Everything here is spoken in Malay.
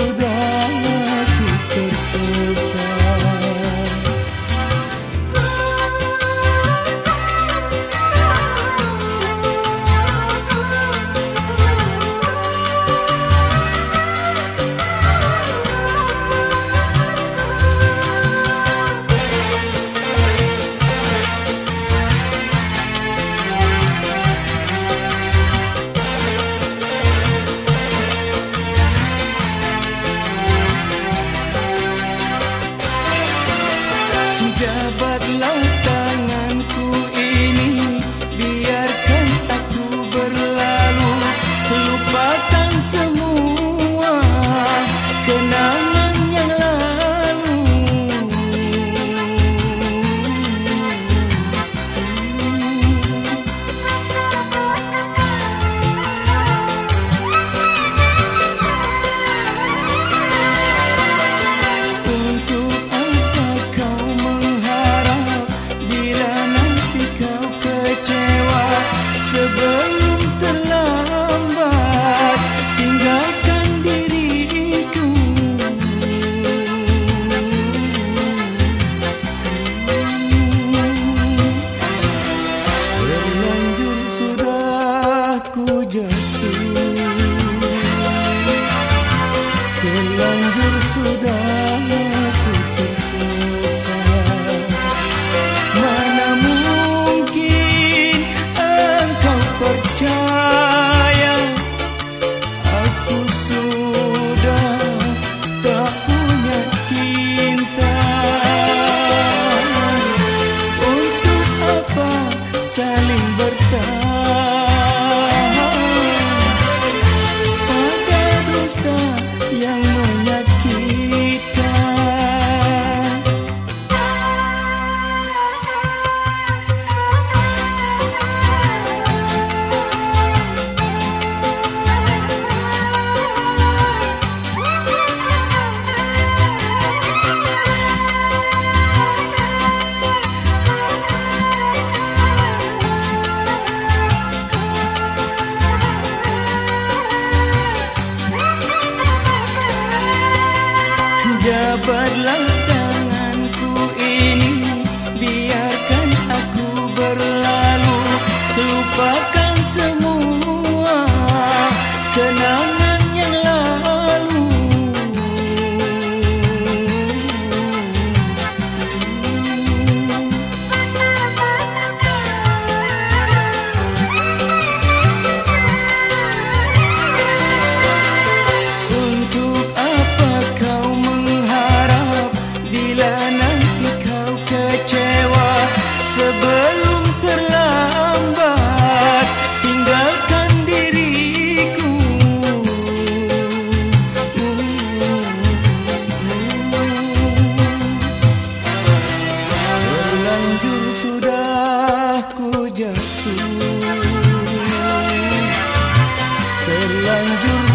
ajuda. Terlanjur sudah kenangan terlanjur